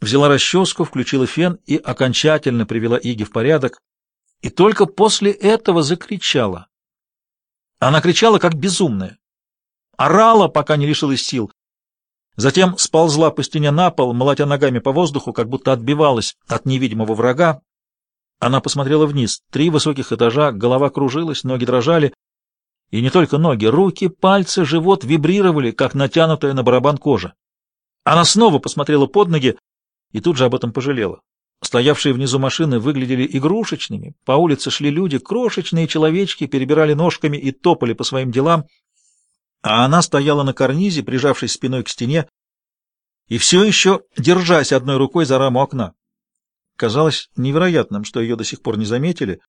взяла расческу, включила фен и окончательно привела Иги в порядок. И только после этого закричала. Она кричала, как безумная. Орала, пока не лишилась сил. Затем сползла по стене на пол, молотя ногами по воздуху, как будто отбивалась от невидимого врага. Она посмотрела вниз. Три высоких этажа, голова кружилась, ноги дрожали. И не только ноги, руки, пальцы, живот вибрировали, как натянутая на барабан кожа. Она снова посмотрела под ноги и тут же об этом пожалела. Стоявшие внизу машины выглядели игрушечными, по улице шли люди, крошечные человечки, перебирали ножками и топали по своим делам, а она стояла на карнизе, прижавшись спиной к стене, и все еще держась одной рукой за раму окна. Казалось невероятным, что ее до сих пор не заметили,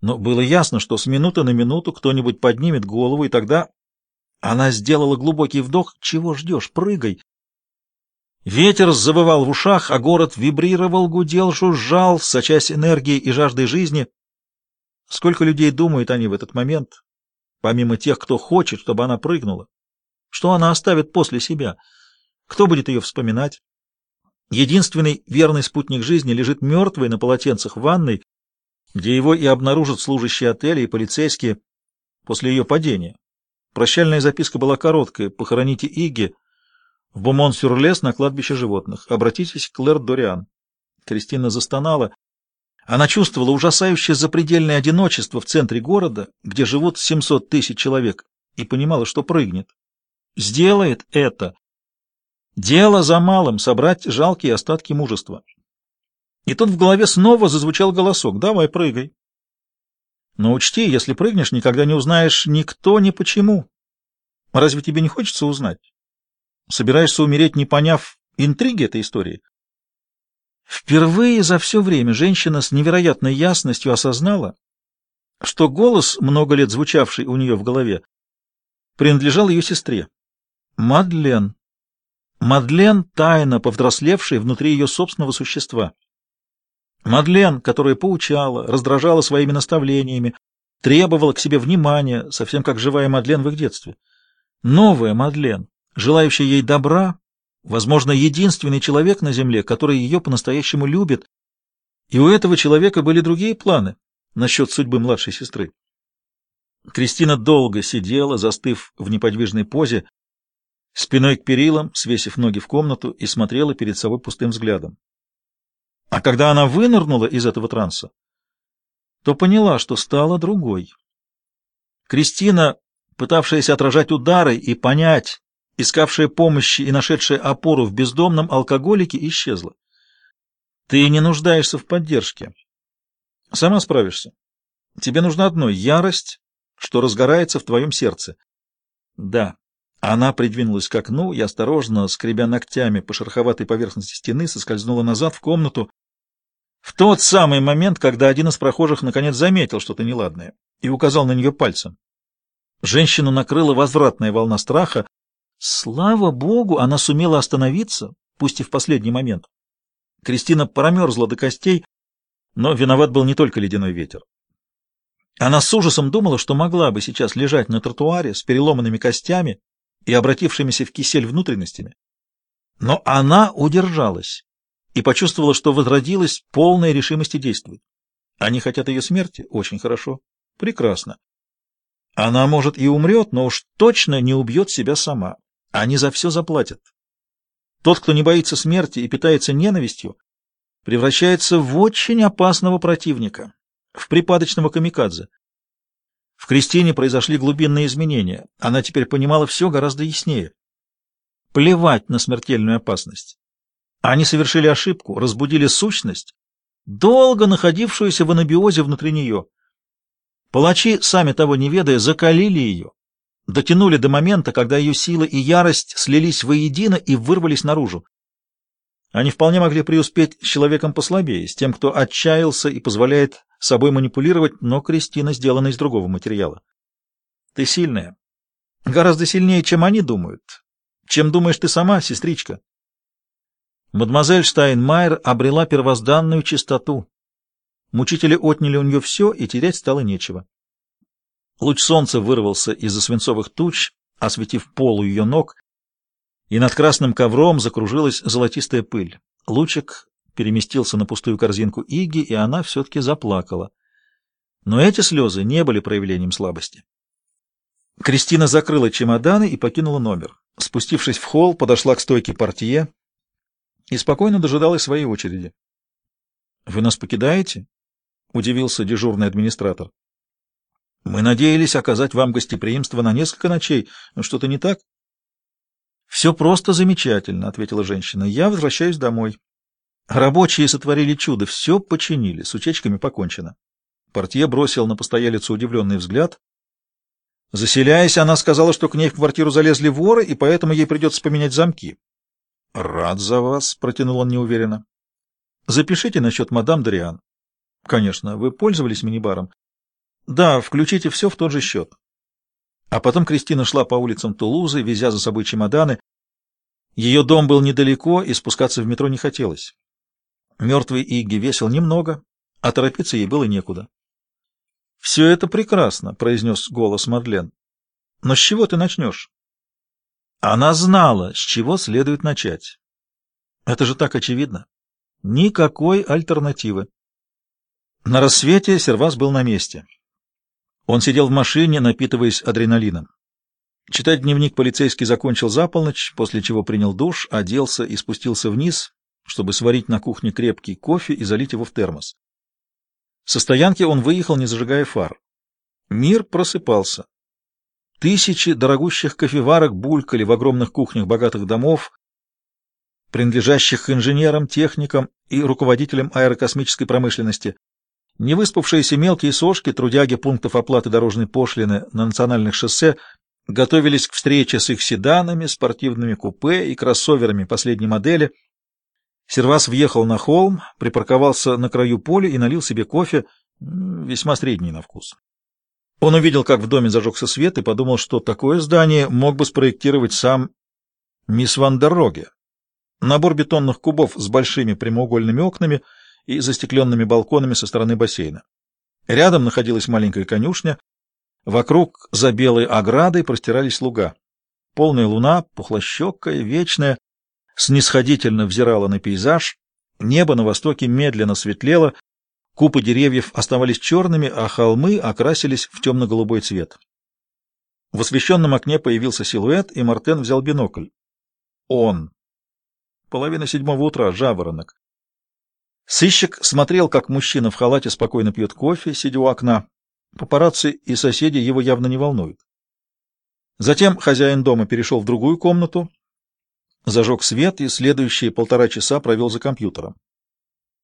но было ясно, что с минуты на минуту кто-нибудь поднимет голову, и тогда она сделала глубокий вдох. «Чего ждешь? Прыгай!» Ветер завывал в ушах, а город вибрировал, гудел, жужжал, сочась энергией и жаждой жизни. Сколько людей думают они в этот момент, помимо тех, кто хочет, чтобы она прыгнула? Что она оставит после себя? Кто будет ее вспоминать? Единственный верный спутник жизни лежит мертвый на полотенцах в ванной, где его и обнаружат служащие отеля и полицейские после ее падения. Прощальная записка была короткая «Похороните Иги» в Бомон-сюр-Лес на кладбище животных. Обратитесь к Клэр Дориан. Кристина застонала. Она чувствовала ужасающее запредельное одиночество в центре города, где живут 700 тысяч человек, и понимала, что прыгнет. Сделает это. Дело за малым — собрать жалкие остатки мужества. И тут в голове снова зазвучал голосок. «Давай, прыгай». Но учти, если прыгнешь, никогда не узнаешь ни кто, ни почему. Разве тебе не хочется узнать? Собираешься умереть, не поняв интриги этой истории? Впервые за все время женщина с невероятной ясностью осознала, что голос, много лет звучавший у нее в голове, принадлежал ее сестре. Мадлен. Мадлен, тайно повзрослевшая внутри ее собственного существа. Мадлен, которая поучала, раздражала своими наставлениями, требовала к себе внимания, совсем как живая Мадлен в их детстве. Новая Мадлен, желающая ей добра, возможно, единственный человек на земле, который ее по-настоящему любит, и у этого человека были другие планы насчет судьбы младшей сестры. Кристина долго сидела, застыв в неподвижной позе, спиной к перилам, свесив ноги в комнату и смотрела перед собой пустым взглядом. А когда она вынырнула из этого транса, то поняла, что стала другой. Кристина, пытавшаяся отражать удары и понять, искавшая помощи и нашедшая опору в бездомном алкоголике, исчезла. Ты не нуждаешься в поддержке. Сама справишься. Тебе нужна одно — ярость, что разгорается в твоем сердце. Да. Она придвинулась к окну и, осторожно, скребя ногтями по шероховатой поверхности стены, соскользнула назад в комнату, в тот самый момент, когда один из прохожих наконец заметил что-то неладное и указал на нее пальцем. Женщину накрыла возвратная волна страха. Слава богу, она сумела остановиться, пусть и в последний момент. Кристина промерзла до костей, но виноват был не только ледяной ветер. Она с ужасом думала, что могла бы сейчас лежать на тротуаре с переломанными костями и обратившимися в кисель внутренностями. Но она удержалась и почувствовала, что возродилась полная решимости действовать. Они хотят ее смерти? Очень хорошо. Прекрасно. Она, может, и умрет, но уж точно не убьет себя сама. Они за все заплатят. Тот, кто не боится смерти и питается ненавистью, превращается в очень опасного противника, в припадочного камикадзе. В Кристине произошли глубинные изменения. Она теперь понимала все гораздо яснее. Плевать на смертельную опасность. Они совершили ошибку, разбудили сущность, долго находившуюся в анабиозе внутри нее. Палачи, сами того не ведая, закалили ее, дотянули до момента, когда ее сила и ярость слились воедино и вырвались наружу. Они вполне могли преуспеть с человеком послабее, с тем, кто отчаялся и позволяет собой манипулировать, но Кристина сделана из другого материала. Ты сильная. Гораздо сильнее, чем они думают. Чем думаешь ты сама, сестричка? Мадемуазель Штайнмайер обрела первозданную чистоту. Мучители отняли у нее все, и терять стало нечего. Луч солнца вырвался из-за свинцовых туч, осветив полу ее ног, и над красным ковром закружилась золотистая пыль. Лучик переместился на пустую корзинку Иги, и она все-таки заплакала. Но эти слезы не были проявлением слабости. Кристина закрыла чемоданы и покинула номер. Спустившись в холл, подошла к стойке портье и спокойно дожидалась своей очереди. — Вы нас покидаете? — удивился дежурный администратор. — Мы надеялись оказать вам гостеприимство на несколько ночей. Что-то не так? — Все просто замечательно, — ответила женщина. — Я возвращаюсь домой. Рабочие сотворили чудо, все починили, с утечками покончено. Портье бросил на постоялицу удивленный взгляд. Заселяясь, она сказала, что к ней в квартиру залезли воры, и поэтому ей придется поменять замки. — Рад за вас, — протянул он неуверенно. — Запишите насчет мадам Дориан. — Конечно. Вы пользовались мини-баром? — Да, включите все в тот же счет. А потом Кристина шла по улицам Тулузы, везя за собой чемоданы. Ее дом был недалеко, и спускаться в метро не хотелось. Мертвый Игги весил немного, а торопиться ей было некуда. — Все это прекрасно, — произнес голос Мадлен. — Но с чего ты начнешь? Она знала, с чего следует начать. Это же так очевидно. Никакой альтернативы. На рассвете Сервас был на месте. Он сидел в машине, напитываясь адреналином. Читать дневник полицейский закончил за полночь, после чего принял душ, оделся и спустился вниз, чтобы сварить на кухне крепкий кофе и залить его в термос. Со стоянки он выехал, не зажигая фар. Мир просыпался. Тысячи дорогущих кофеварок булькали в огромных кухнях богатых домов, принадлежащих инженерам, техникам и руководителям аэрокосмической промышленности. Невыспавшиеся мелкие сошки, трудяги пунктов оплаты дорожной пошлины на национальных шоссе, готовились к встрече с их седанами, спортивными купе и кроссоверами последней модели. Сервас въехал на холм, припарковался на краю поля и налил себе кофе, весьма средний на вкус. Он увидел, как в доме зажегся свет, и подумал, что такое здание мог бы спроектировать сам мисс Ван дер Роге. Набор бетонных кубов с большими прямоугольными окнами и застекленными балконами со стороны бассейна. Рядом находилась маленькая конюшня, вокруг за белой оградой простирались луга. Полная луна, пухлощекая, вечная, снисходительно взирала на пейзаж, небо на востоке медленно светлело, Купы деревьев оставались черными, а холмы окрасились в темно-голубой цвет. В освещенном окне появился силуэт, и Мартен взял бинокль. Он. Половина седьмого утра, жаворонок. Сыщик смотрел, как мужчина в халате спокойно пьет кофе, сидя у окна. Папарацци и соседи его явно не волнуют. Затем хозяин дома перешел в другую комнату, зажег свет и следующие полтора часа провел за компьютером.